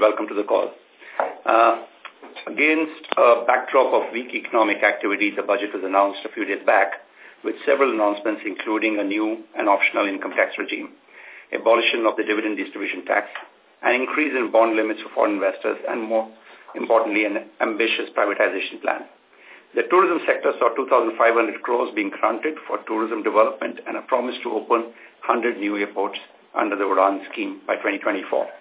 welcome to the call. Uh, against a backdrop of weak economic activity, the budget was announced a few days back with several announcements including a new and optional income tax regime, abolition of the dividend distribution tax, an increase in bond limits for foreign investors, and more importantly, an ambitious privatization plan. The tourism sector saw 2,500 crores being granted for tourism development and a promise to open 100 new airports under the Udan scheme by 2024.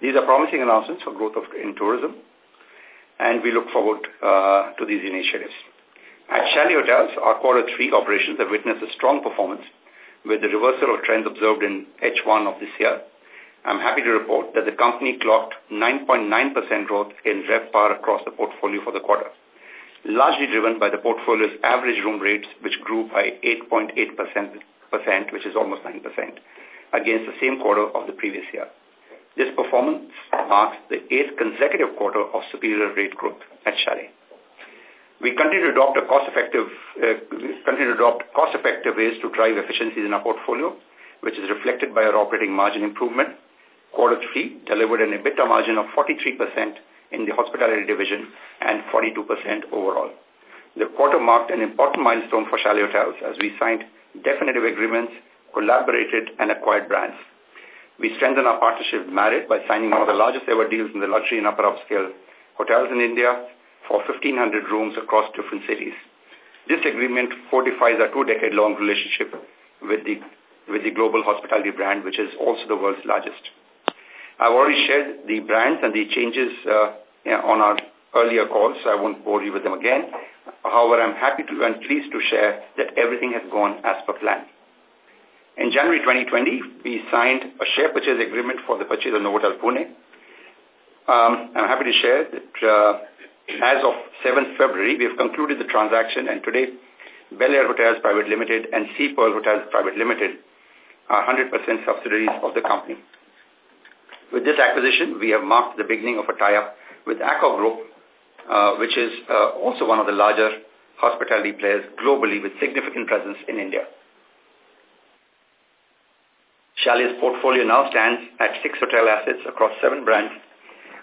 These are promising announcements for growth of, in tourism, and we look forward uh, to these initiatives. At Chalet Hotels, our quarter three operations have witnessed a strong performance with the reversal of trends observed in H1 of this year. I'm happy to report that the company clocked 9.9% growth in RevPAR across the portfolio for the quarter largely driven by the portfolio's average room rates, which grew by 8.8%, which is almost 9%, against the same quarter of the previous year. This performance marks the eighth consecutive quarter of superior rate growth at Chalet. We continue to adopt a cost-effective uh, continue to adopt cost-effective ways to drive efficiencies in our portfolio, which is reflected by our operating margin improvement. Quarter three delivered an EBITDA margin of 43% in the hospitality division and 42% overall. The quarter marked an important milestone for Chalet Hotels as we signed definitive agreements, collaborated, and acquired brands. We strengthened our partnership with Marriott by signing one of the largest ever deals in the luxury and upper upscale hotels in India for 1,500 rooms across different cities. This agreement fortifies our two-decade-long relationship with the, with the global hospitality brand, which is also the world's largest. I've already shared the brands and the changes uh, on our earlier calls, so I won't bore you with them again. However, I'm happy to and pleased to share that everything has gone as per plan. In January 2020, we signed a share purchase agreement for the purchase of Novotel Pune. Um, I'm happy to share that uh, as of 7th February, we have concluded the transaction and today Belaire Hotels Private Limited and Sea Pearl Hotels Private Limited are 100% subsidiaries of the company. With this acquisition, we have marked the beginning of a tie-up with Accor Group, uh, which is uh, also one of the larger hospitality players globally with significant presence in India. Chalet's portfolio now stands at six hotel assets across seven brands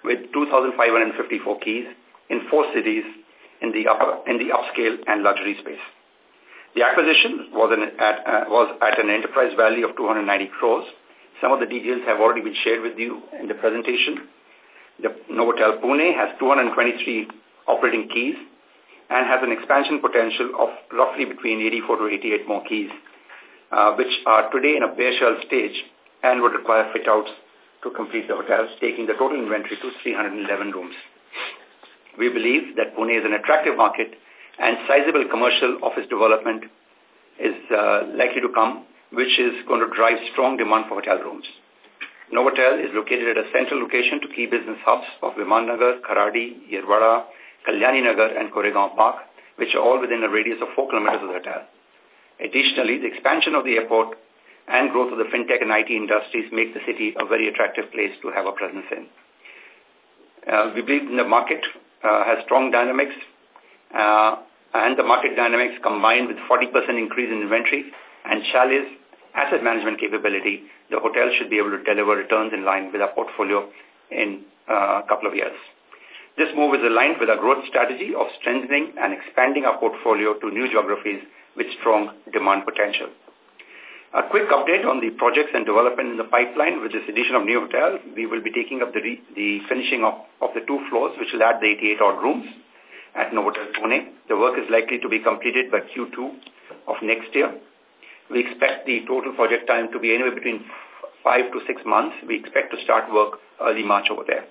with 2,554 keys in four cities in the upper in the upscale and luxury space. The acquisition was, an, at, uh, was at an enterprise value of 290 crores some of the details have already been shared with you in the presentation. The Novotel Pune has 223 operating keys and has an expansion potential of roughly between 84 to 88 more keys, uh, which are today in a bare shell stage and would require fit-outs to complete the hotels, taking the total inventory to 311 rooms. We believe that Pune is an attractive market and sizable commercial office development is uh, likely to come which is going to drive strong demand for hotel rooms. Novotel is located at a central location to key business hubs of Vimannagar, Kharadi, Yerwada, Kalyani Nagar, and Koregaon Park, which are all within a radius of 4 kilometers of the hotel. Additionally, the expansion of the airport and growth of the fintech and IT industries make the city a very attractive place to have a presence in. Uh, we believe the market uh, has strong dynamics, uh, and the market dynamics combined with 40% increase in inventory and Chalet's asset management capability, the hotel should be able to deliver returns in line with our portfolio in uh, a couple of years. This move is aligned with our growth strategy of strengthening and expanding our portfolio to new geographies with strong demand potential. A quick update on the projects and development in the pipeline with this addition of new hotel. We will be taking up the, the finishing of, of the two floors, which will add the 88 odd rooms at Novotel Pune. The work is likely to be completed by Q2 of next year. We expect the total project time to be anywhere between five to six months. We expect to start work early March over there.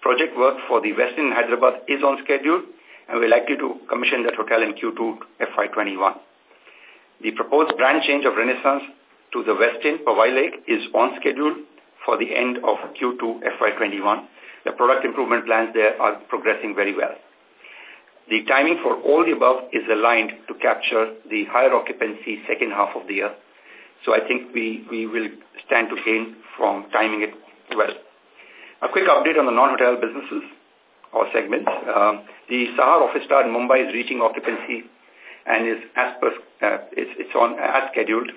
Project work for the Westin Hyderabad is on schedule and we're likely to commission that hotel in Q2 FY21. The proposed brand change of Renaissance to the Westin Powai Lake is on schedule for the end of Q2 FY21. The product improvement plans there are progressing very well. The timing for all the above is aligned to capture the higher occupancy second half of the year. So I think we, we will stand to gain from timing it well. A quick update on the non-hotel businesses or segments. Um, the Sahar office tower in Mumbai is reaching occupancy and is as per, uh, it's, it's on as scheduled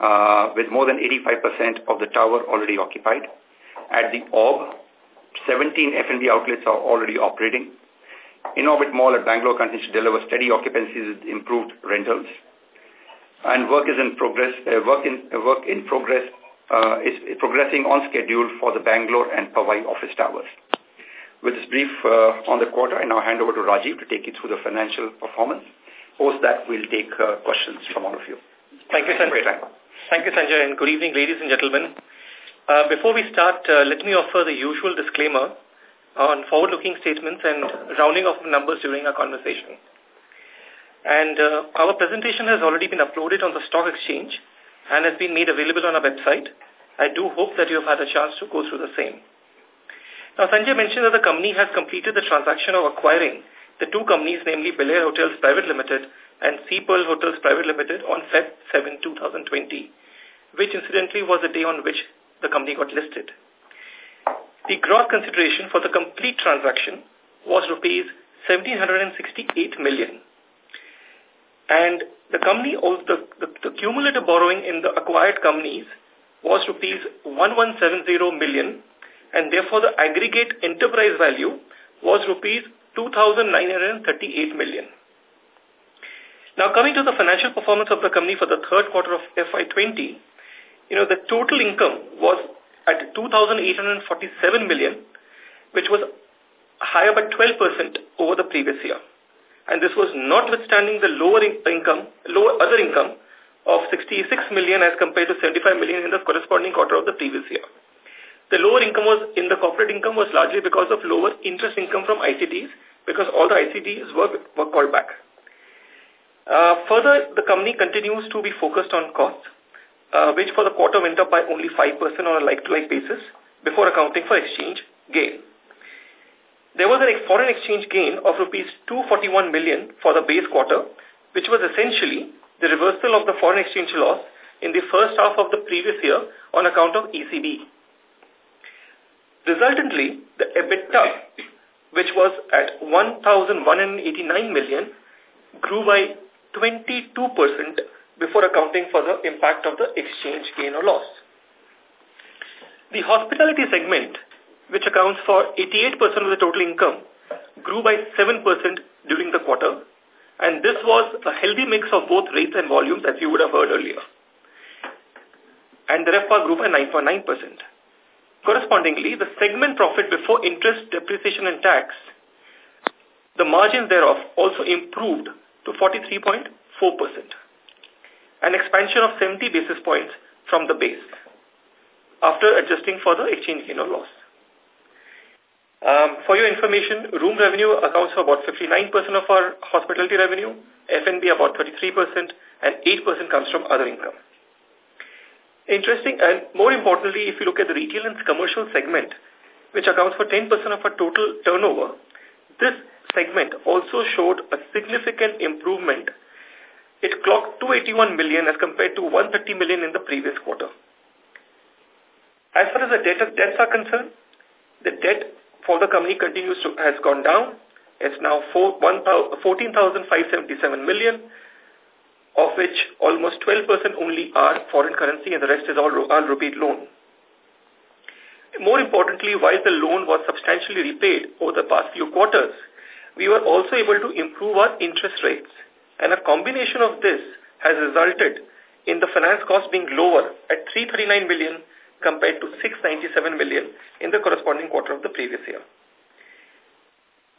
uh, with more than 85% of the tower already occupied. At the Orb, 17 F&B outlets are already operating. Inorbit Mall at Bangalore continues to deliver steady occupancies with improved rentals. And work is in progress. Uh, work in uh, work in progress uh, is progressing on schedule for the Bangalore and Powai office towers. With this brief uh, on the quarter, I now hand over to Rajiv to take you through the financial performance. Post that, we'll take uh, questions from all of you. Thank you, Sanjay. Thank you, Sanjay, and good evening, ladies and gentlemen. Uh, before we start, uh, let me offer the usual disclaimer on forward-looking statements and rounding off numbers during our conversation. And uh, our presentation has already been uploaded on the stock exchange and has been made available on our website. I do hope that you have had a chance to go through the same. Now, Sanjay mentioned that the company has completed the transaction of acquiring the two companies, namely Belaire Hotels Private Limited and Sea Pearl Hotels Private Limited on Feb 7, 2020, which incidentally was the day on which the company got listed. The gross consideration for the complete transaction was rupees 1768 million. And the company, the, the, the cumulative borrowing in the acquired companies was rupees 1170 million and therefore the aggregate enterprise value was rupees 2,938 million. Now coming to the financial performance of the company for the third quarter of FY20, you know, the total income was at 2,847 million, which was higher by 12% over the previous year. And this was notwithstanding the lower in income, lower other income of 66 million as compared to 75 million in the corresponding quarter of the previous year. Income was in the corporate income was largely because of lower interest income from ICDs because all the ICDs were, were called back. Uh, further, the company continues to be focused on costs uh, which for the quarter went up by only 5% on a like-to-like -like basis before accounting for exchange gain. There was a foreign exchange gain of rupees 241 million for the base quarter, which was essentially the reversal of the foreign exchange loss in the first half of the previous year on account of ECB. Resultantly, the EBITDA, which was at 1,189 million, grew by 22% before accounting for the impact of the exchange gain or loss. The hospitality segment, which accounts for 88% of the total income, grew by 7% during the quarter, and this was a healthy mix of both rates and volumes, as you would have heard earlier. And the RevPAR grew by 9.9%. Correspondingly, the segment profit before interest, depreciation and tax, the margin thereof also improved to 43.4% an expansion of 70 basis points from the base after adjusting for the exchange gain or loss. Um, for your information, room revenue accounts for about 59% of our hospitality revenue, F&B about 33%, and 8% comes from other income. Interesting, and more importantly, if you look at the retail and commercial segment, which accounts for 10% of our total turnover, this segment also showed a significant improvement it clocked 281 million as compared to 130 million in the previous quarter. As far as the debt, debts are concerned, the debt for the company continues to has gone down. It's now 14,577 million, of which almost 12% only are foreign currency and the rest is all, all rupee loan. More importantly, while the loan was substantially repaid over the past few quarters, we were also able to improve our interest rates and a combination of this has resulted in the finance cost being lower at 339 million compared to 697 million in the corresponding quarter of the previous year.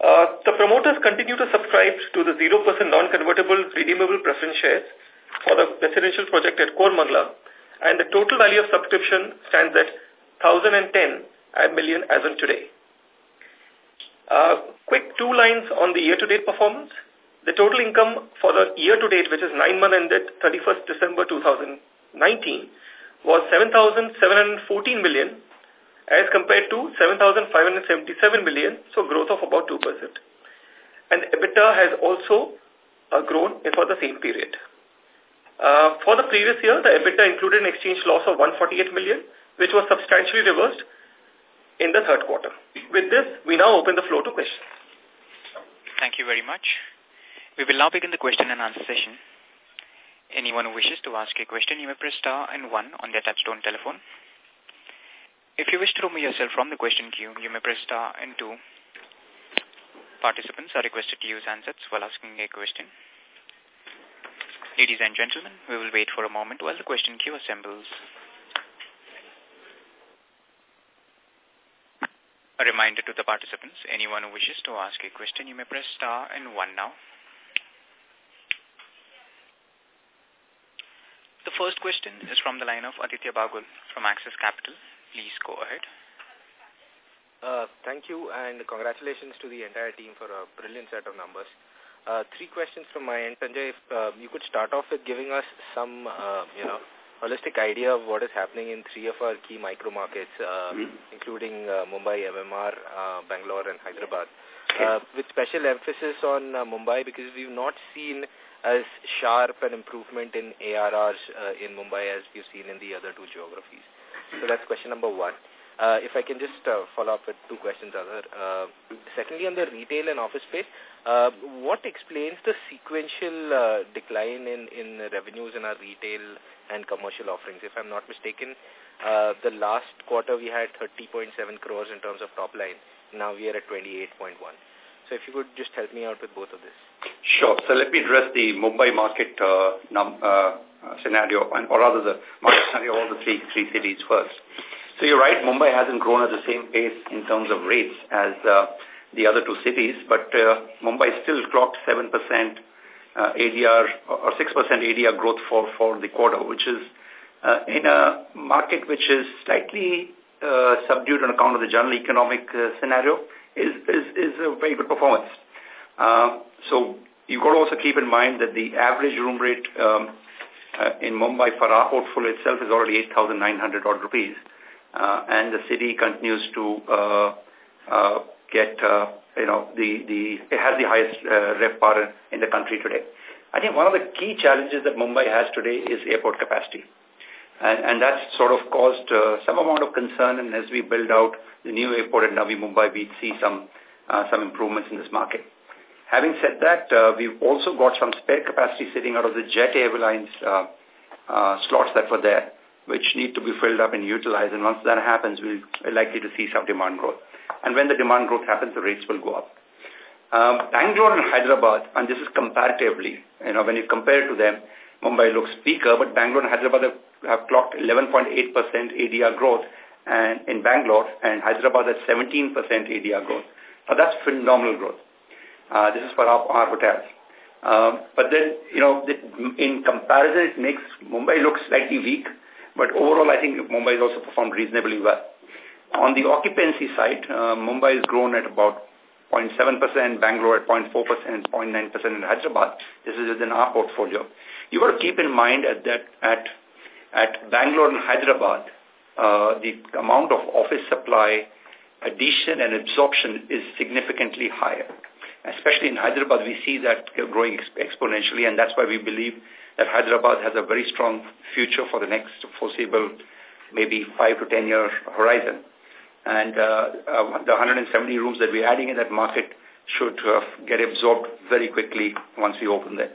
Uh, the promoters continue to subscribe to the 0% non-convertible redeemable preference shares for the residential project at Koramangala and the total value of subscription stands at 1,010 million as of today. Uh, quick two lines on the year-to-date performance. The total income for the year to date, which is nine months ended 31st December 2019, was 7,714 million as compared to 7,577 million, so growth of about 2%. And EBITDA has also uh, grown for the same period. Uh, for the previous year, the EBITDA included an exchange loss of 148 million, which was substantially reversed in the third quarter. With this, we now open the floor to questions. Thank you very much. We will now begin the question and answer session. Anyone who wishes to ask a question, you may press star and one on their touchtone telephone. If you wish to remove yourself from the question queue, you may press star and two. Participants are requested to use handsets while asking a question. Ladies and gentlemen, we will wait for a moment while the question queue assembles. A reminder to the participants, anyone who wishes to ask a question, you may press star and one now. The first question is from the line of Aditya Bagul from Axis Capital. Please go ahead. Uh, thank you and congratulations to the entire team for a brilliant set of numbers. Uh, three questions from my end. Sanjay, if uh, you could start off with giving us some, uh, you know, holistic idea of what is happening in three of our key micro markets, uh, mm -hmm. including uh, Mumbai, MMR, uh, Bangalore and Hyderabad. Uh, with special emphasis on uh, Mumbai because we've not seen as sharp an improvement in ARRs uh, in Mumbai as we've seen in the other two geographies. So that's question number one. Uh, if I can just uh, follow up with two questions other. Uh, secondly, on the retail and office space, uh, what explains the sequential uh, decline in, in revenues in our retail and commercial offerings? If I'm not mistaken, uh, the last quarter we had 30.7 crores in terms of top line. Now we are at 28.1. So if you could just help me out with both of this. Sure. So let me address the Mumbai market uh, num, uh, scenario, or rather the market scenario of all the three, three cities first. So you're right, Mumbai hasn't grown at the same pace in terms of rates as uh, the other two cities, but uh, Mumbai still clocked 7% uh, ADR or 6% ADR growth for, for the quarter, which is uh, in a market which is slightly uh, subdued on account of the general economic uh, scenario is, is, is a very good performance. Uh, so you've got to also keep in mind that the average room rate um, uh, in Mumbai for our portfolio itself is already 8,900 odd rupees. Uh, and the city continues to uh, uh, get, uh, you know, the, the, it has the highest uh, RevPAR in the country today. I think one of the key challenges that Mumbai has today is airport capacity. And, and that's sort of caused uh, some amount of concern. And as we build out the new airport at Navi Mumbai, we see some uh, some improvements in this market. Having said that, uh, we've also got some spare capacity sitting out of the Jet Airlines uh, uh, slots that were there, which need to be filled up and utilized. And once that happens, we're likely to see some demand growth. And when the demand growth happens, the rates will go up. Um, Bangalore and Hyderabad, and this is comparatively, you know, when you compare to them, Mumbai looks weaker, but Bangalore and Hyderabad have, have clocked 11.8% ADR growth and in Bangalore and Hyderabad at 17% ADR growth. Now that's phenomenal growth. Uh, this is for our, our hotels. Um, but then, you know, in comparison, it makes Mumbai look slightly weak. But overall, I think Mumbai has also performed reasonably well. On the occupancy side, uh, Mumbai has grown at about 0.7%, Bangalore at 0.4%, 0.9% in Hyderabad. This is within our portfolio. You got to keep in mind at that at at Bangalore and Hyderabad, uh, the amount of office supply addition and absorption is significantly higher. Especially in Hyderabad, we see that growing exponentially, and that's why we believe that Hyderabad has a very strong future for the next foreseeable, maybe five to ten year horizon. And uh, uh, the 170 rooms that we're adding in that market should uh, get absorbed very quickly once we open there.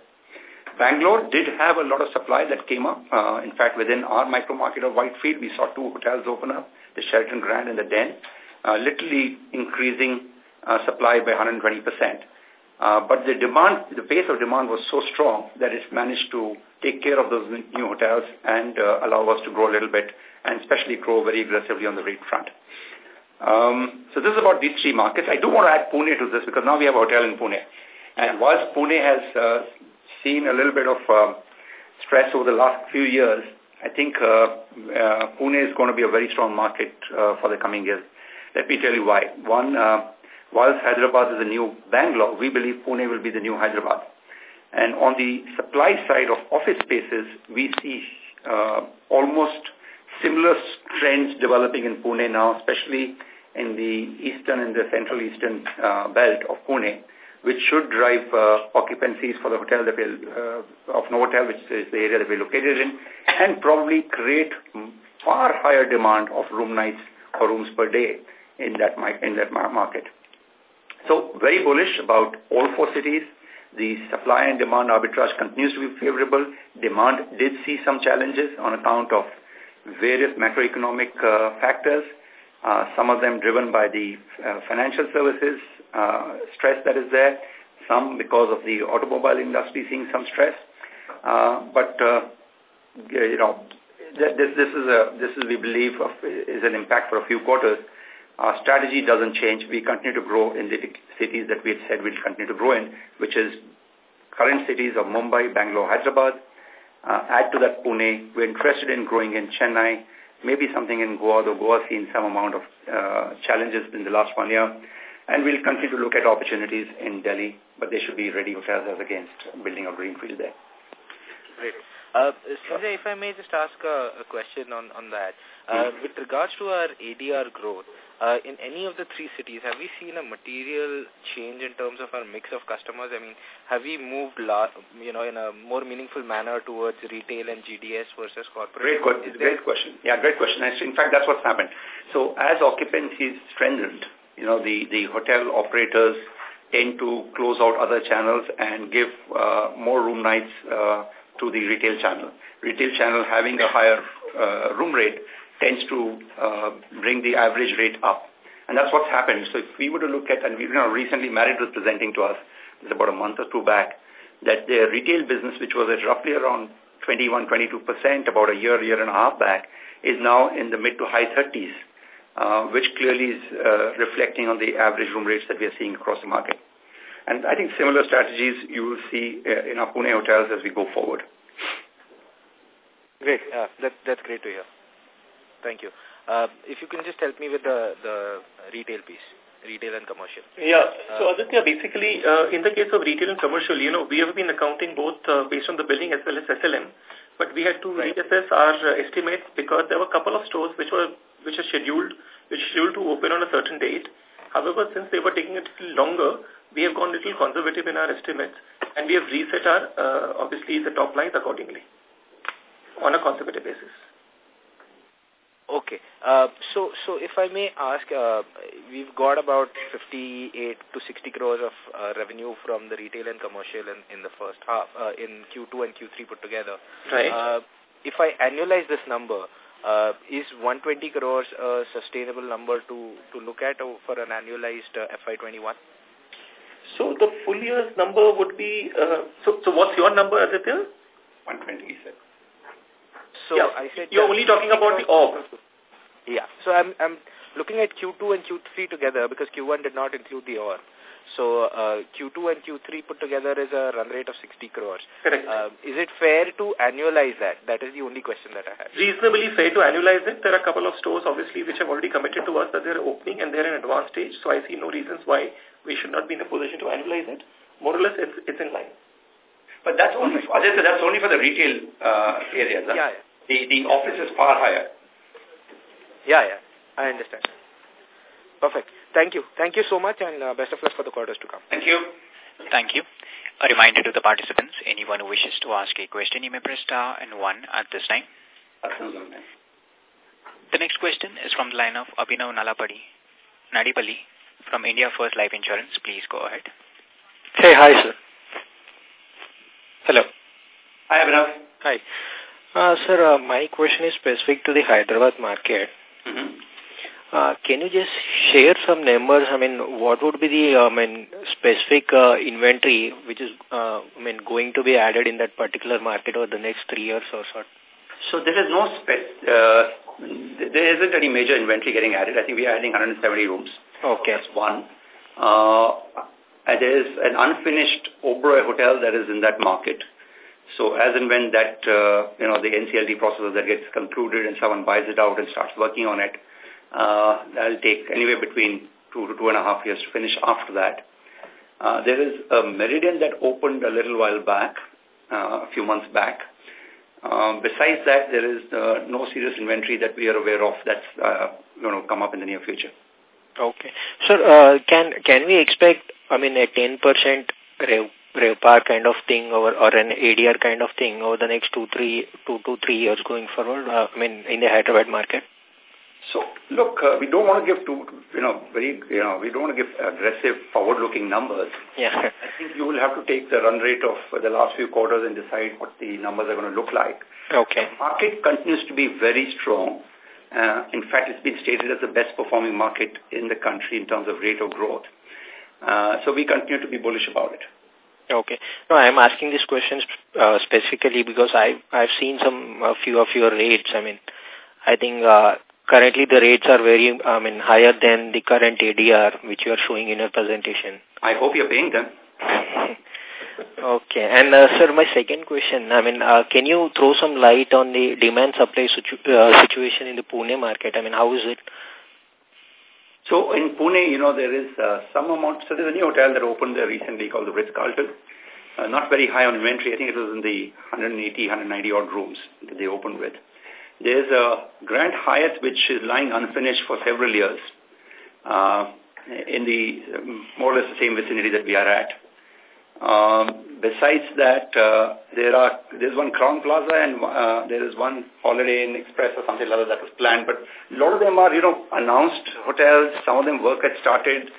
Bangalore did have a lot of supply that came up. Uh, in fact, within our micro market of Whitefield, we saw two hotels open up, the Sheraton Grand and the Den, uh, literally increasing supply by 120%. Uh, but the demand, the pace of demand was so strong that it managed to take care of those new hotels and uh, allow us to grow a little bit and especially grow very aggressively on the rate front. Um, so this is about these three markets. I do want to add Pune to this because now we have a hotel in Pune. And whilst Pune has uh, seen a little bit of uh, stress over the last few years, I think uh, uh, Pune is going to be a very strong market uh, for the coming years. Let me tell you why. One, uh, whilst Hyderabad is the new Bangalore, we believe Pune will be the new Hyderabad. And on the supply side of office spaces, we see uh, almost similar trends developing in Pune now, especially in the eastern and the central eastern uh, belt of Pune which should drive uh, occupancies for the hotel that we're, uh, of Novotel, which is the area that we're located in, and probably create far higher demand of room nights or rooms per day in that, in that market. So very bullish about all four cities. The supply and demand arbitrage continues to be favorable. Demand did see some challenges on account of various macroeconomic uh, factors. uh, some of them driven by the uh, financial services uh, stress that is there, some because of the automobile industry seeing some stress. Uh, but, uh, you know, this, this is a, this is, we believe, of, is an impact for a few quarters. Our strategy doesn't change. We continue to grow in the cities that we had said we'll continue to grow in, which is current cities of Mumbai, Bangalore, Hyderabad. Uh, add to that Pune. We're interested in growing in Chennai, maybe something in Goa, though Goa has seen some amount of uh, challenges in the last one year. And we'll continue to look at opportunities in Delhi, but they should be ready hotels as against building a greenfield there. Great. Uh, Sanjay, if I may just ask a, a question on, on that. Uh, with regards to our ADR growth, uh, in any of the three cities, have we seen a material change in terms of our mix of customers? I mean, have we moved, you know, in a more meaningful manner towards retail and GDS versus corporate? Great, question. great question. Yeah, great question. In fact, that's what's happened. So as occupancy strengthened, you know, the, the hotel operators tend to close out other channels and give uh, more room nights uh, to the retail channel. Retail channel having a higher uh, room rate tends to uh, bring the average rate up. And that's what's happened. So if we were to look at, and we, you know, recently Marriott was presenting to us, it's about a month or two back, that their retail business, which was at roughly around 21, 22% about a year, year and a half back, is now in the mid to high 30s, uh, which clearly is uh, reflecting on the average room rates that we are seeing across the market. And I think similar strategies you will see uh, in our Pune hotels as we go forward. Great. Uh, that, that's great to hear. Thank you. Uh, if you can just help me with the, the retail piece, retail and commercial. Yeah. So, uh, Aditya, basically, uh, in the case of retail and commercial, you know, we have been accounting both uh, based on the building as well as SLM. But we had to right. reassess our uh, estimates because there were a couple of stores which were which are scheduled, which scheduled to open on a certain date. However, since they were taking a little longer, we have gone a little conservative in our estimates and we have reset our, uh, obviously, the top lines accordingly on a conservative basis. Okay. Uh, so, so if I may ask, uh, we've got about 58 to 60 crores of uh, revenue from the retail and commercial in, in the first half, uh, in Q2 and Q3 put together. Right. Uh, if I annualize this number, uh, is 120 crores a sustainable number to, to look at for an annualized uh, FY21? So the full year's number would be, uh, so, so what's your number, Aditya? 120, he said. So yeah, I said you're only talking about the Orb. Yeah. So I'm I'm looking at Q2 and Q3 together because Q1 did not include the Orb. So uh, Q2 and Q3 put together is a run rate of 60 crores. Correct. Uh, is it fair to annualize that? That is the only question that I have. Reasonably fair to annualize it. There are a couple of stores, obviously, which have already committed to us that they're opening and they're in advanced stage. So I see no reasons why we should not be in a position to annualize it. More or less, it's, it's in line. But that's only, that's only for the retail uh, areas. Huh? Yeah, yeah. The, the office is far higher. Yeah, yeah. I understand. Perfect. Thank you. Thank you so much and uh, best of luck for the quarters to come. Thank you. Thank you. A reminder to the participants, anyone who wishes to ask a question, you may press star and one at this time. The next question is from the line of Abhinav Nalapadi, Nadipalli from India First Life Insurance. Please go ahead. Hey, hi, sir. Hello. Hi, Abhinav. Hi. Uh, sir, uh, my question is specific to the Hyderabad market. Mm -hmm. uh, can you just share some numbers? I mean, what would be the uh, I mean, specific uh, inventory which is uh, I mean, going to be added in that particular market over the next three years or so? So there is no spec, uh, there isn't any major inventory getting added. I think we are adding 170 rooms. Okay. That's one. Uh, there is an unfinished Oberoi hotel that is in that market. So as and when that, uh, you know, the NCLT process that gets concluded and someone buys it out and starts working on it, uh, that'll take anywhere between two to two and a half years to finish after that. Uh, there is a Meridian that opened a little while back, uh, a few months back. Um, besides that, there is uh, no serious inventory that we are aware of that's uh, going to come up in the near future. Okay. Sir, uh, can can we expect, I mean, a 10% RevPAR kind of thing or, or an ADR kind of thing over the next two, three, two to three years going forward, uh, I mean, in the Hyderabad market? So, look, uh, we don't want to give too, you know, very, you know, we don't want to give aggressive forward-looking numbers. Yeah. I think you will have to take the run rate of the last few quarters and decide what the numbers are going to look like. Okay. The market continues to be very strong. Uh, in fact, it's been stated as the best performing market in the country in terms of rate of growth. Uh, so we continue to be bullish about it. Okay. No, I'm asking these questions uh, specifically because I, I've seen some, a few of your rates. I mean, I think uh, currently the rates are very, I mean, higher than the current ADR which you are showing in your presentation. I hope you're paying them. okay. And, uh, sir, my second question, I mean, uh, can you throw some light on the demand-supply situ uh, situation in the Pune market? I mean, how is it? So in Pune, you know, there is uh, some amount, so there's a new hotel that opened there recently called the Ritz-Carlton. Uh, not very high on inventory. I think it was in the 180, 190 odd rooms that they opened with. There's a Grand Hyatt which is lying unfinished for several years uh, in the um, more or less the same vicinity that we are at. Um, besides that, uh, there are there's one Crowne Plaza and uh, there is one Holiday Inn Express or something like that that was planned. But a lot of them are, you know, announced hotels. Some of them work had started,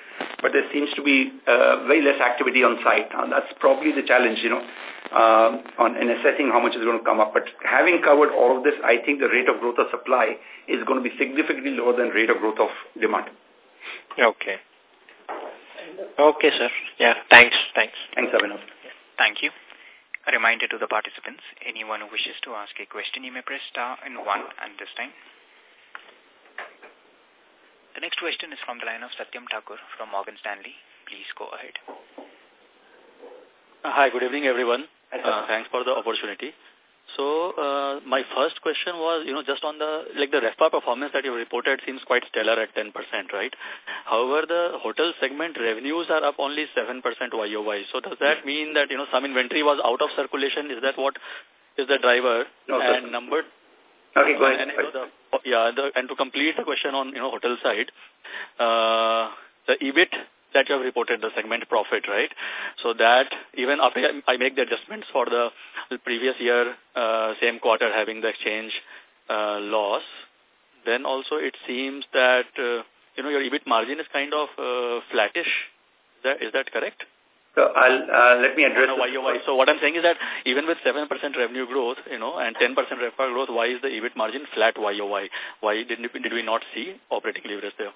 but there seems to be uh, very less activity on site. And that's probably the challenge, you know, um, on in assessing how much is going to come up. But having covered all of this, I think the rate of growth of supply is going to be significantly lower than rate of growth of demand. Okay. Okay, sir. Yeah, thanks. Thanks. Thanks, Abhinav. Thank you. A reminder to the participants, anyone who wishes to ask a question, you may press star and one at this time. The next question is from the line of Satyam Thakur from Morgan Stanley. Please go ahead. Hi, good evening, everyone. Uh, thanks for the opportunity. So uh, my first question was, you know, just on the, like the RevPAR performance that you reported seems quite stellar at 10%, right? However, the hotel segment revenues are up only 7% YOY. So does that mean that, you know, some inventory was out of circulation? Is that what is the driver? No, and number... Okay, go ahead. And, you know, the, yeah, the, and to complete the question on, you know, hotel side, uh, the EBIT that you have reported, the segment profit, right? So that even after I make the adjustments for the previous year, uh, same quarter having the exchange uh, loss, then also it seems that, uh, you know, your EBIT margin is kind of uh, flattish. Is that, is that correct? So I'll, uh, let me address... No, YOY. So what I'm saying is that even with 7% revenue growth, you know, and 10% RevPAR growth, why is the EBIT margin flat YOY? Why did, did we not see operating leverage there?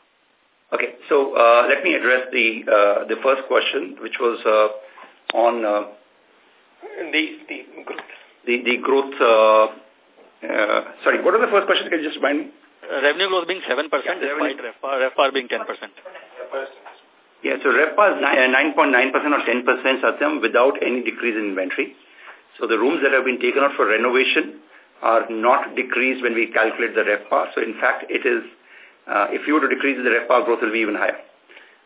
Okay, so uh, let me address the uh, the first question, which was uh, on uh, the the growth. The the growth. Uh, uh, sorry, what was the first question? Can you just remind me? Uh, revenue growth being seven percent, despite RevPAR, RevPAR being ten percent. Yeah, so RevPAR is nine point nine percent or ten percent, Satyam, without any decrease in inventory. So the rooms that have been taken out for renovation are not decreased when we calculate the RevPAR. So in fact, it is uh, if you were to decrease the RevPAR growth will be even higher.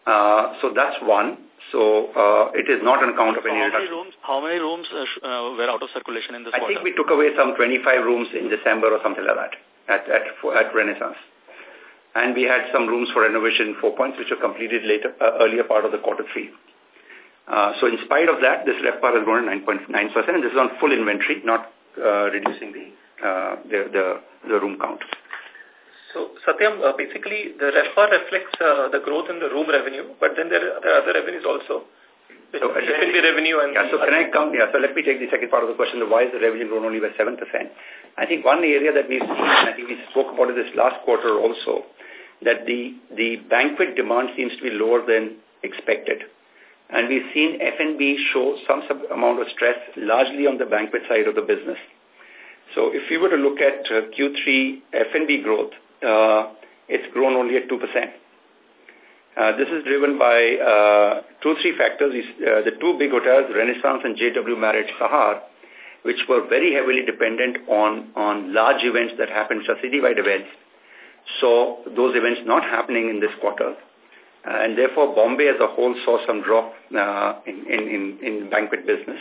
Uh, so that's one. So uh, it is not on account of so any how many rooms, how many rooms uh, uh, were out of circulation in this I quarter? think we took away some 25 rooms in December or something like that at, at, at Renaissance. And we had some rooms for renovation Four Points, which were completed later, uh, earlier part of the quarter three. Uh, so in spite of that, this RevPAR has grown at 9.9%, and this is on full inventory, not uh, reducing the, uh, the, the, the room count. So, Satyam, uh, basically, the RevPAR reflects uh, the growth in the room revenue, but then there are, there are other revenues also. So, F&B revenue and... Yeah, so can I come, yeah, so let me take the second part of the question, why is the revenue grown only by 7%? I think one area that we've seen, and I think we spoke about it this last quarter also, that the, the banquet demand seems to be lower than expected. And we've seen F&B show some amount of stress, largely on the banquet side of the business. So if you were to look at uh, Q3 F&B growth, uh, it's grown only at 2%. Uh, this is driven by uh, two, three factors. Uh, the two big hotels, Renaissance and JW Marriott Sahar, which were very heavily dependent on, on large events that happened, citywide events. So those events not happening in this quarter. Uh, and therefore, Bombay as a whole saw some drop uh, in, in, in banquet business.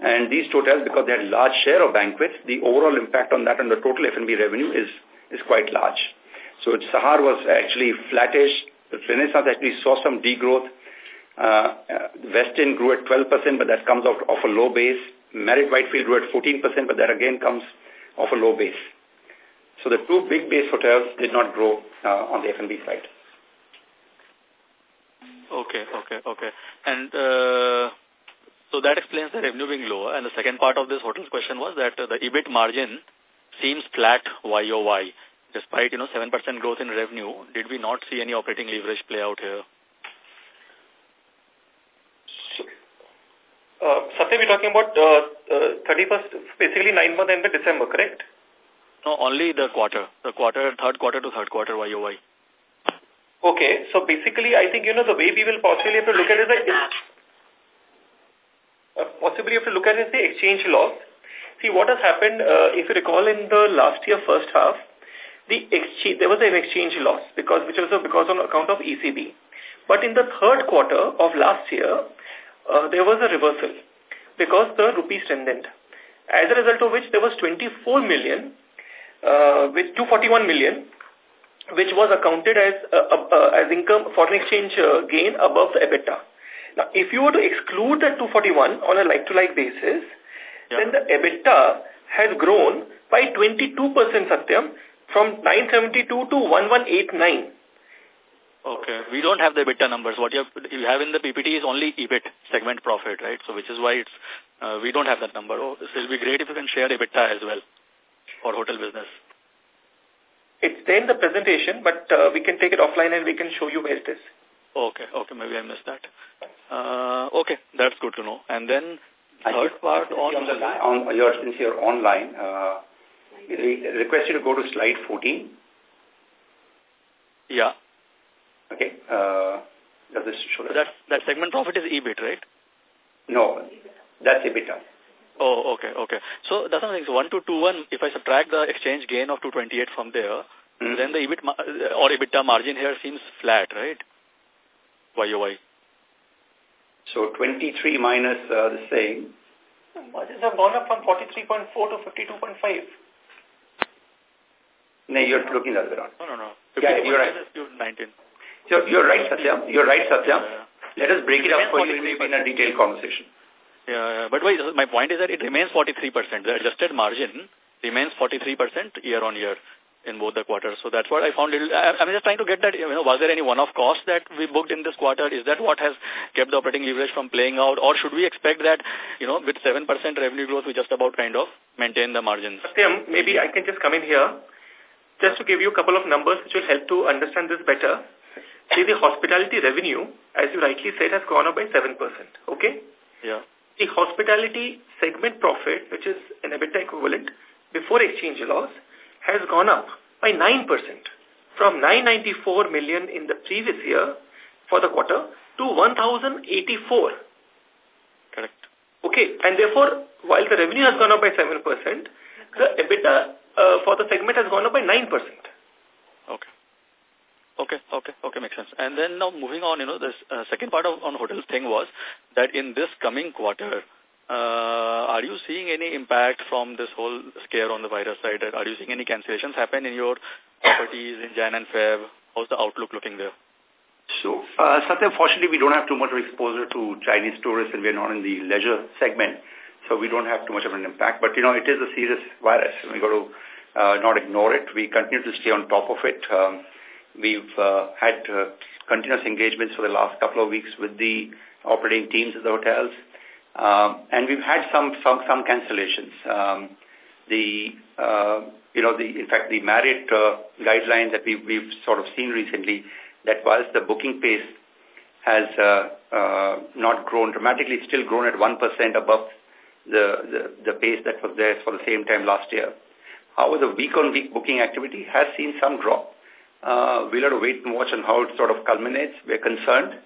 And these hotels, because they had large share of banquets, the overall impact on that and the total F&B revenue is is quite large. So Sahar was actually flattish. The Renaissance actually saw some degrowth. Uh, uh, Westin grew at 12%, but that comes off, off a low base. Marriott Whitefield grew at 14%, but that again comes off a low base. So the two big base hotels did not grow uh, on the F&B side. Okay, okay, okay. And uh, so that explains the revenue being lower. And the second part of this hotel's question was that uh, the EBIT margin seems flat YOY. despite, you know, 7% growth in revenue, did we not see any operating leverage play out here? Uh, Satya, we're talking about uh, uh, 31st, basically nine month end December, correct? No, only the quarter. The quarter, third quarter to third quarter YOY. Okay, so basically I think, you know, the way we will possibly have to look at it is that uh, possibly have to look at it as the exchange loss. See, what has happened, uh, if you recall in the last year first half, the exchange, there was an exchange loss because which was because on account of ECB. But in the third quarter of last year, uh, there was a reversal because the rupee strengthened. As a result of which there was 24 million, uh, with 241 million, which was accounted as uh, uh, uh, as income foreign exchange uh, gain above the EBITDA. Now, if you were to exclude that 241 on a like-to-like -like basis, yeah. then the EBITDA has grown by 22% Satyam from 972 to 1189. Okay. We don't have the EBITDA numbers. What you have, you have in the PPT is only EBIT segment profit, right? So which is why it's, uh, we don't have that number. Oh, it will be great if you can share EBITDA as well for hotel business. It's there in the presentation, but uh, we can take it offline and we can show you where it is. Okay, okay, maybe I missed that. Uh, okay, that's good to know. And then third part on, on, the, on your, since you're online, uh, request you to go to slide 14. Yeah. Okay. Uh, does this show that? That segment profit is EBIT, right? No, that's EBITDA. Oh, okay, okay. So that's something. So 1 to 2, 1, if I subtract the exchange gain of 228 from there, mm -hmm. then the EBIT or EBITDA margin here seems flat, right? YOY. So 23 minus uh, the same. Margins have gone up from 43.4 to 52.5. No, you're looking at the way No, no, no. Yeah, you're right. 19. So you're right, Satya. You're right, Satya. Yeah. Let us break it up for you in a detailed conversation. Yeah, but wait, my point is that it remains 43%. The adjusted margin remains 43% year on year in both the quarters. So that's what I found. Little, I, I'm just trying to get that, you know, was there any one-off cost that we booked in this quarter? Is that what has kept the operating leverage from playing out? Or should we expect that, you know, with 7% revenue growth, we just about kind of maintain the margins? Satyam, maybe I can just come in here just to give you a couple of numbers which will help to understand this better. See, the hospitality revenue, as you rightly said, has gone up by 7%. Okay? Yeah. The hospitality segment profit, which is an EBITDA equivalent, before exchange loss, has gone up by 9% from 994 million in the previous year for the quarter to 1084. Correct. Okay, and therefore, while the revenue has gone up by 7%, the EBITDA uh, for the segment has gone up by 9%. Okay. Okay, okay, okay, makes sense. And then now moving on, you know, this uh, second part of on hotels thing was that in this coming quarter, are you seeing any impact from this whole scare on the virus side? Are you seeing any cancellations happen in your properties in Jan and Feb? How's the outlook looking there? So, uh, Satya, fortunately, we don't have too much exposure to Chinese tourists and we're not in the leisure segment. So we don't have too much of an impact. But, you know, it is a serious virus. we got to uh, not ignore it. We continue to stay on top of it. Um, we've uh, had uh, continuous engagements for the last couple of weeks with the operating teams at the hotels. Um, and we've had some some some cancellations. Um, the uh, you know the in fact the Marriott uh, guidelines that we've we've sort of seen recently that whilst the booking pace has uh, uh, not grown dramatically, it's still grown at one percent above the, the the pace that was there for the same time last year. However, the week-on-week -week booking activity has seen some drop. Uh, we'll have to wait and watch on how it sort of culminates. We're concerned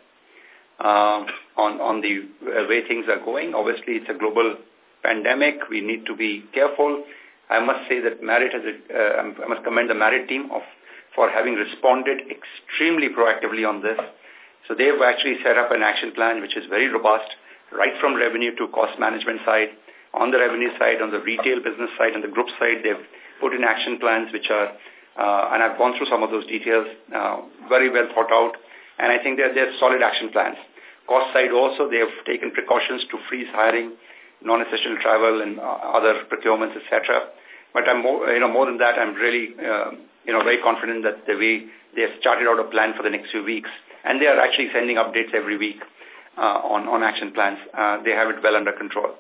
uh, on, on the uh, way things are going. Obviously, it's a global pandemic. We need to be careful. I must say that Marriott has, a, uh, I must commend the Marriott team of, for having responded extremely proactively on this. So they've actually set up an action plan which is very robust, right from revenue to cost management side. On the revenue side, on the retail business side, on the group side, they've put in action plans which are, uh, and I've gone through some of those details, uh, very well thought out, and I think they're, they're solid action plans. Cost side also, they have taken precautions to freeze hiring, non-essential travel and uh, other procurements, etc. But I'm more, you know, more than that, I'm really, uh, you know, very confident that the way they have started out a plan for the next few weeks, and they are actually sending updates every week uh, on, on action plans. Uh, they have it well under control.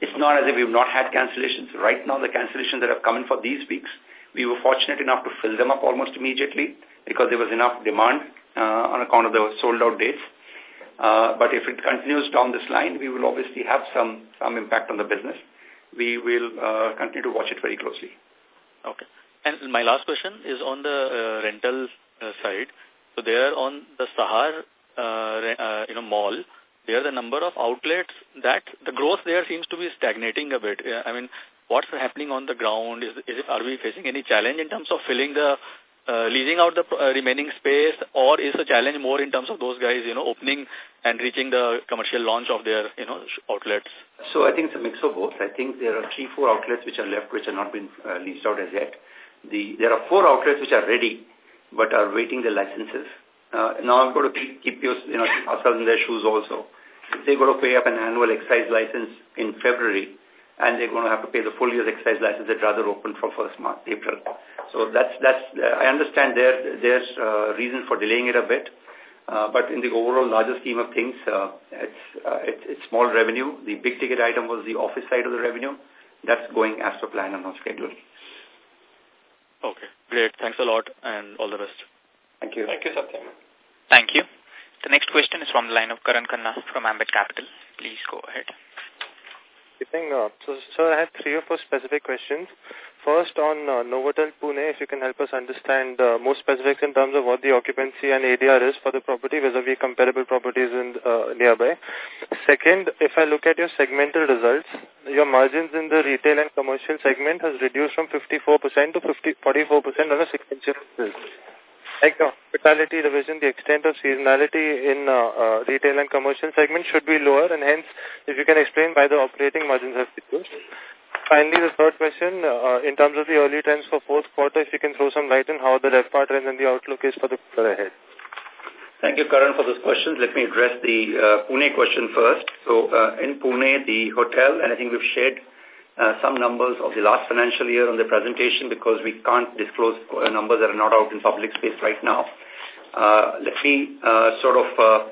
It's not as if we've not had cancellations. Right now, the cancellations that have come in for these weeks, We were fortunate enough to fill them up almost immediately because there was enough demand uh, on account of the sold-out dates. Uh, but if it continues down this line, we will obviously have some, some impact on the business. We will uh, continue to watch it very closely. Okay. And my last question is on the uh, rental uh, side. So there on the Sahar, uh, uh, you know, mall, there the number of outlets that the growth there seems to be stagnating a bit. I mean, what's happening on the ground? Is, is it, are we facing any challenge in terms of filling the uh, leasing out the uh, remaining space or is the challenge more in terms of those guys, you know, opening and reaching the commercial launch of their, you know, outlets? So I think it's a mix of both. I think there are three, four outlets which are left which have not been uh, leased out as yet. The, there are four outlets which are ready but are waiting the licenses. Uh, now I'm going to keep, keep you, you know, ourselves in their shoes also. They're going to pay up an annual excise license in February and they're going to have to pay the full year's excise license that rather open from 1st March, April. So that's, that's, uh, I understand there, there's uh, reason for delaying it a bit. Uh, but in the overall larger scheme of things, uh, it's, uh, it's, it's small revenue. The big ticket item was the office side of the revenue. That's going as per plan and on schedule. Okay, great. Thanks a lot and all the best. Thank you. Thank you, Satyam. Thank you. The next question is from the line of Karan Khanna from Ambit Capital. Please go ahead. Keeping up. So, sir, I have three or four specific questions. First, on uh, Novotel Pune, if you can help us understand uh, more specifics in terms of what the occupancy and ADR is for the property vis-a-vis -vis comparable properties in uh, nearby. Second, if I look at your segmental results, your margins in the retail and commercial segment has reduced from 54% to 50, 44% on a sequential basis like the hospitality division, the extent of seasonality in uh, uh, retail and commercial segment should be lower and hence if you can explain why the operating margins have reduced. Finally, the third question, uh, in terms of the early trends for fourth quarter, if you can throw some light on how the RevPAR trend and the outlook is for the quarter ahead. Thank you, Karan, for those questions. Let me address the uh, Pune question first. So uh, in Pune, the hotel, and I think we've shared uh, some numbers of the last financial year on the presentation because we can't disclose uh, numbers that are not out in public space right now. Uh, let me uh, sort of uh,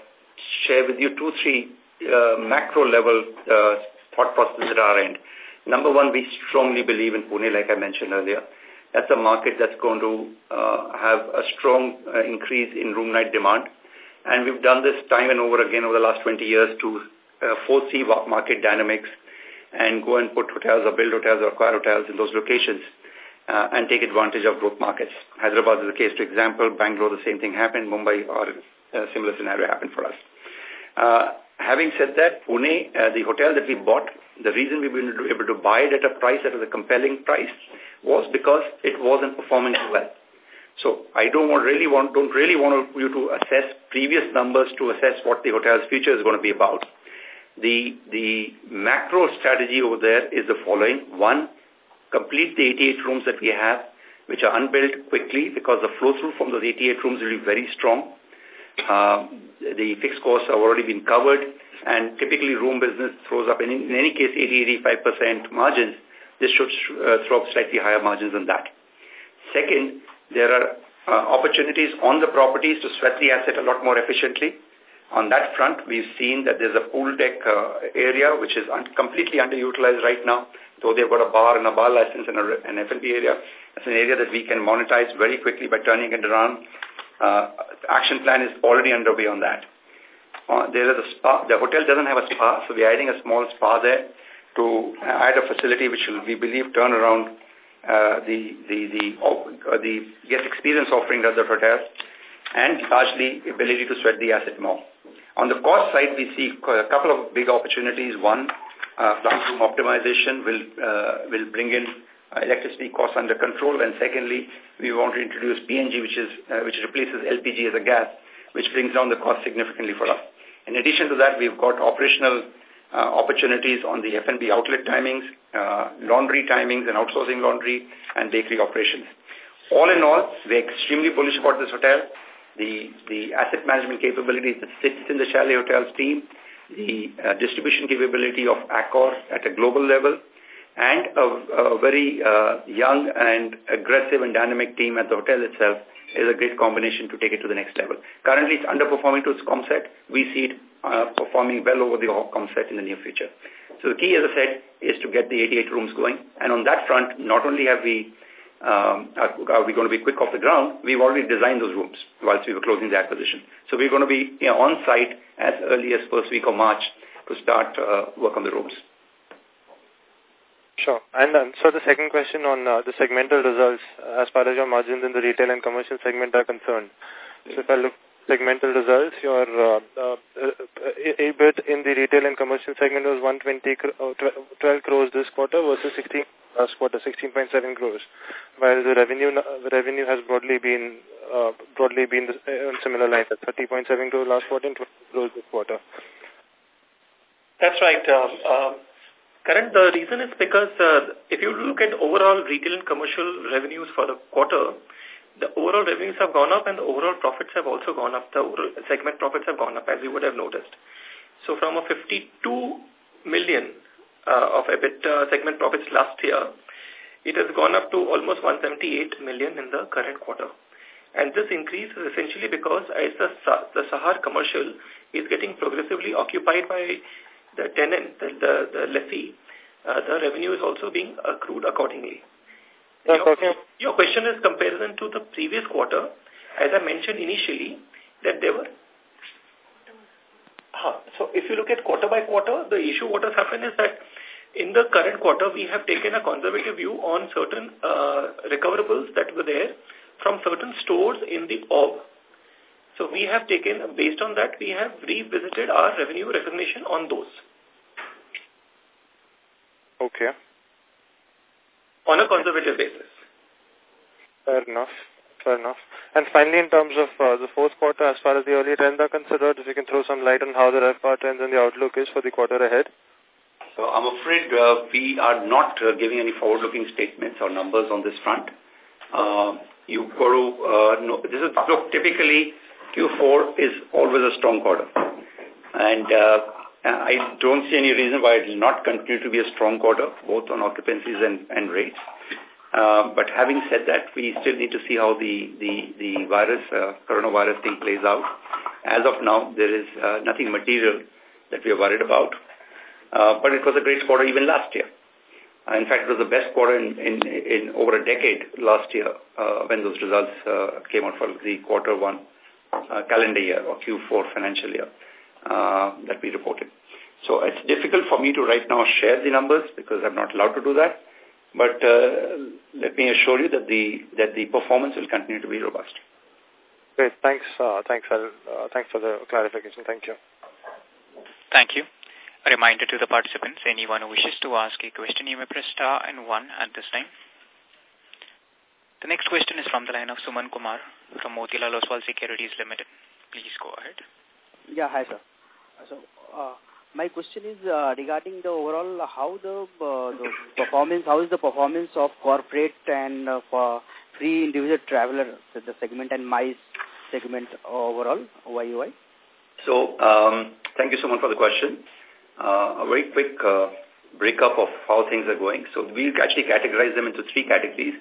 share with you two, three uh, macro level uh, thought processes at our end. Number one, we strongly believe in Pune, like I mentioned earlier. That's a market that's going to uh, have a strong uh, increase in room night demand. And we've done this time and over again over the last 20 years to uh, foresee market dynamics and go and put hotels or build hotels or acquire hotels in those locations uh, and take advantage of growth markets. Hyderabad is the case to example. Bangalore, the same thing happened. Mumbai, or a similar scenario happened for us. Uh, having said that, Pune, uh, the hotel that we bought, the reason we were able to buy it at a price that was a compelling price was because it wasn't performing as well. So I don't want, really want, don't really want you to assess previous numbers to assess what the hotel's future is going to be about. The, the macro strategy over there is the following. One, complete the 88 rooms that we have, which are unbuilt quickly because the flow-through from those 88 rooms will be very strong. Uh, the fixed costs have already been covered, and typically room business throws up, in, in any case, 80-85% margins. This should uh, throw up slightly higher margins than that. Second, there are uh, opportunities on the properties to sweat the asset a lot more efficiently. On that front, we've seen that there's a pool deck uh, area which is un completely underutilized right now, though they've got a bar and a bar license and an F&B area. It's an area that we can monetize very quickly by turning it around. Uh, action plan is already underway on that. Uh, there is a spa. The hotel doesn't have a spa, so we're adding a small spa there to add a facility which will, we believe, turn around uh, the the the uh, the guest experience offering at the hotel and largely ability to sweat the asset more. On the cost side, we see a couple of big opportunities. One, uh, plant optimization will uh, will bring in uh, electricity costs under control, and secondly, we want to introduce PNG, which is uh, which replaces LPG as a gas, which brings down the cost significantly for us. In addition to that, we've got operational uh, opportunities on the F&B outlet timings, uh, laundry timings and outsourcing laundry, and bakery operations. All in all, we're extremely bullish about this hotel the, the asset management capabilities that sits in the Chalet Hotels team, the uh, distribution capability of Accor at a global level, and a, a very uh, young and aggressive and dynamic team at the hotel itself is a great combination to take it to the next level. Currently, it's underperforming to its compset. We see it uh, performing well over the compset in the near future. So the key, as I said, is to get the 88 rooms going. And on that front, not only have we um, are, are we going to be quick off the ground, we've already designed those rooms whilst we were closing the acquisition. So we're going to be you know, on site as early as first week of March to start uh, work on the rooms. Sure. And um, so the second question on uh, the segmental results as far as your margins in the retail and commercial segment are concerned. So if I look segmental results, your uh, uh, uh EBIT in the retail and commercial segment was 120 uh, 12 crores this quarter versus 16 last quarter, 16.7 crores, while the revenue the revenue has broadly been uh, broadly been uh, similar lines at 30.7 crores last quarter and 20 crores this quarter. That's right. Um, um, Karan, the reason is because uh, if you look at overall retail and commercial revenues for the quarter, the overall revenues have gone up and the overall profits have also gone up. The segment profits have gone up, as you would have noticed. So from a 52 million uh, of EBIT uh, segment profits last year, it has gone up to almost 178 million in the current quarter. And this increase is essentially because as the, the Sahar commercial is getting progressively occupied by the tenant, the, the, the lessee, uh, the revenue is also being accrued accordingly. Your, your question is comparison to the previous quarter. As I mentioned initially, that there were uh, so if you look at quarter by quarter, the issue what has happened is that in the current quarter, we have taken a conservative view on certain uh, recoverables that were there from certain stores in the orb. So we have taken, based on that, we have revisited our revenue recognition on those. Okay. On a conservative basis. Fair enough. Fair enough. And finally, in terms of uh, the fourth quarter, as far as the early trends are considered, if you can throw some light on how the RevPAR trends and the outlook is for the quarter ahead. So I'm afraid uh, we are not uh, giving any forward-looking statements or numbers on this front. Uh, you go to, uh, no, this is, look, typically Q4 is always a strong quarter. And uh, I don't see any reason why it will not continue to be a strong quarter, both on occupancies and, and rates. Uh, but having said that, we still need to see how the, the, the virus, uh, coronavirus thing plays out. As of now, there is uh, nothing material that we are worried about. Uh, but it was a great quarter even last year. Uh, in fact, it was the best quarter in, in, in over a decade last year uh, when those results uh, came out for the quarter one uh, calendar year or Q4 financial year that we reported. So it's difficult for me to right now share the numbers because I'm not allowed to do that. But uh, let me assure you that the that the performance will continue to be robust. Great. Thanks. Uh, thanks. Uh, thanks for the clarification. Thank you. Thank you. A reminder to the participants, anyone who wishes to ask a question, you may press star and one at this time. The next question is from the line of Sumant Kumar from Motilal Oswal Securities Limited. Please go ahead. Yeah, hi, sir. So, uh, my question is uh, regarding the overall how the, uh, the performance, how is the performance of corporate and uh, for free individual traveler, so the segment and MICE segment overall, YUI? So, um, thank you so much for the question. Uh, a very quick uh, breakup of how things are going. So we actually categorize them into three categories,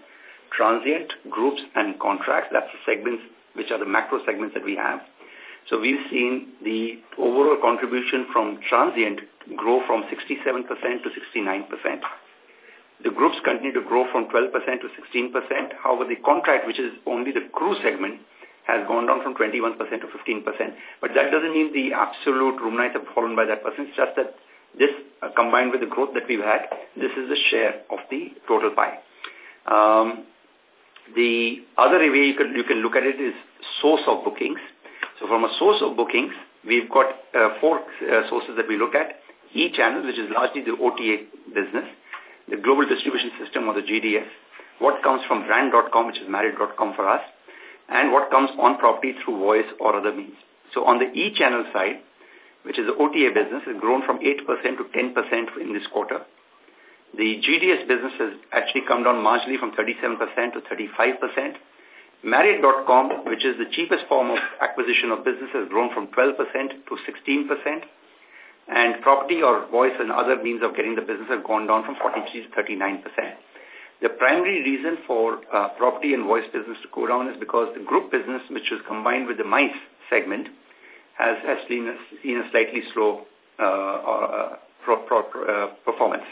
transient, groups, and contracts. That's the segments which are the macro segments that we have. So we've seen the overall contribution from transient grow from 67% to 69%. The groups continue to grow from 12% to 16%. However, the contract, which is only the crew segment, has gone down from 21% to 15%. But that doesn't mean the absolute room nights have fallen by that percent. It's just that this, uh, combined with the growth that we've had, this is the share of the total pie. Um, the other way you can, you can look at it is source of bookings. So from a source of bookings, we've got uh, four uh, sources that we look at. E-channel, which is largely the OTA business, the Global Distribution System or the GDS, what comes from brand.com, which is marriott.com for us, and what comes on property through voice or other means. So on the e-channel side, which is the OTA business, has grown from 8% to 10% in this quarter. The GDS business has actually come down marginally from 37% to 35%. Marriott.com, which is the cheapest form of acquisition of business, has grown from 12% to 16%. And property or voice and other means of getting the business have gone down from 43 to 39%. The primary reason for uh, property and voice business to go down is because the group business, which is combined with the MICE segment, has, has seen, a, seen a slightly slow uh, uh, pro, pro, uh, performance.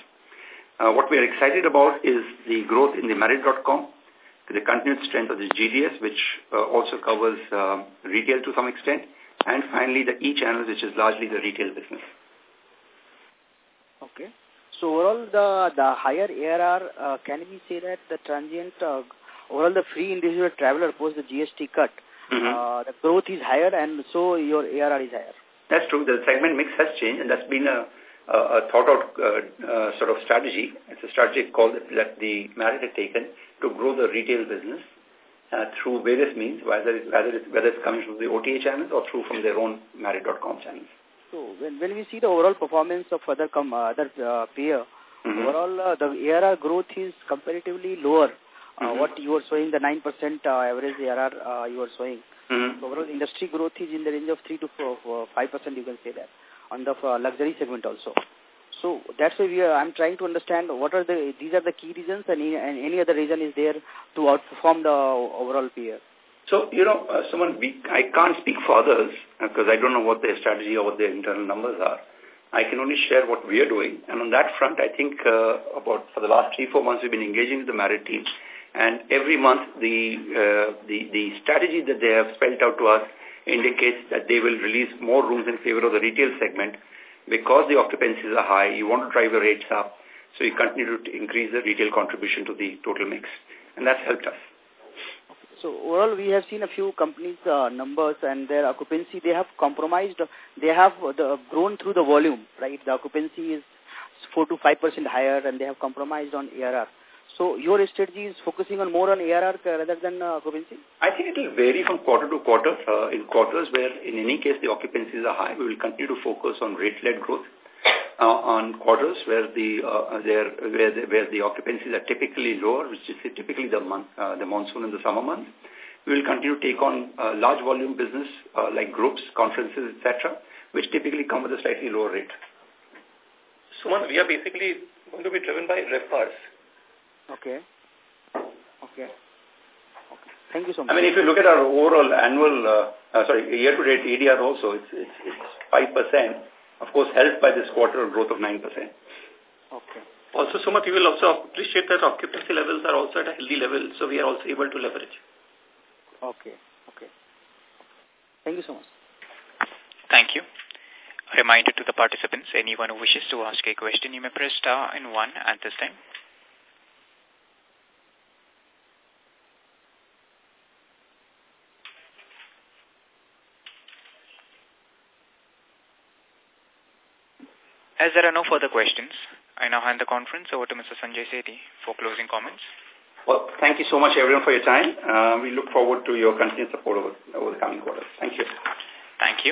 Uh, what we are excited about is the growth in the Marriott.com. the continued strength of the GDS, which uh, also covers uh, retail to some extent, and finally the e-channels, which is largely the retail business. Okay. So overall, the the higher ARR, uh, can we say that the transient, uh, overall the free individual traveler post the GST cut, mm -hmm. uh, the growth is higher and so your ARR is higher? That's true. The segment mix has changed and that's been a, a, thought-out uh, uh, sort of strategy. It's a strategic call that, that the Marriott had taken to grow the retail business uh, through various means, whether, it, whether, it's, whether it's coming from the OTA channels or through from their own Marriott.com channels. So when, when we see the overall performance of other com, uh, other uh, peer, mm -hmm. overall uh, the ARR growth is comparatively lower. Uh, mm -hmm. What you are showing, the 9% uh, average ARR uh, you are showing. Mm -hmm. so overall industry growth is in the range of 3 to 4, 5% you can say that on the uh, luxury segment also. So that's why we are, I'm trying to understand what are the, these are the key reasons and, and any other reason is there to outperform the overall peer. So, you know, uh, someone, we, I can't speak for others because uh, I don't know what their strategy or what their internal numbers are. I can only share what we are doing. And on that front, I think uh, about for the last three, four months, we've been engaging with the Marriott team. And every month, the, uh, the, the strategy that they have spelled out to us indicates that they will release more rooms in favor of the retail segment because the occupancies are high. You want to drive the rates up. So you continue to increase the retail contribution to the total mix. And that's helped us. So overall, we have seen a few companies' uh, numbers and their occupancy, they have compromised, they have the, grown through the volume, right? The occupancy is 4 to 5% higher and they have compromised on ARR. So your strategy is focusing on more on ARR rather than uh, occupancy? I think it will vary from quarter to quarter. Uh, in quarters where in any case the occupancies are high, we will continue to focus on rate-led growth uh, on quarters where the uh, there where the, where the occupancies are typically lower, which is typically the month uh, the monsoon and the summer months. We will continue to take on uh, large volume business uh, like groups, conferences, etc., which typically come with a slightly lower rate. So, we are basically going to be driven by RevPARs. Okay. Okay. Okay. Thank you so much. I mean, if you look at our overall annual, uh, uh, sorry, year-to-date ADR also, it's, it's, it's 5% of course, helped by this quarter growth of 9%. Okay. Also, Sumant, you will also appreciate that occupancy levels are also at a healthy level, so we are also able to leverage. Okay. Okay. Thank you so much. Thank you. A reminder to the participants, anyone who wishes to ask a question, you may press star and one at this time. As there are no further questions, I now hand the conference over to Mr. Sanjay Sethi for closing comments. Well, thank you so much, everyone, for your time. Uh, we look forward to your continued support over, over the coming quarters. Thank you. Thank you.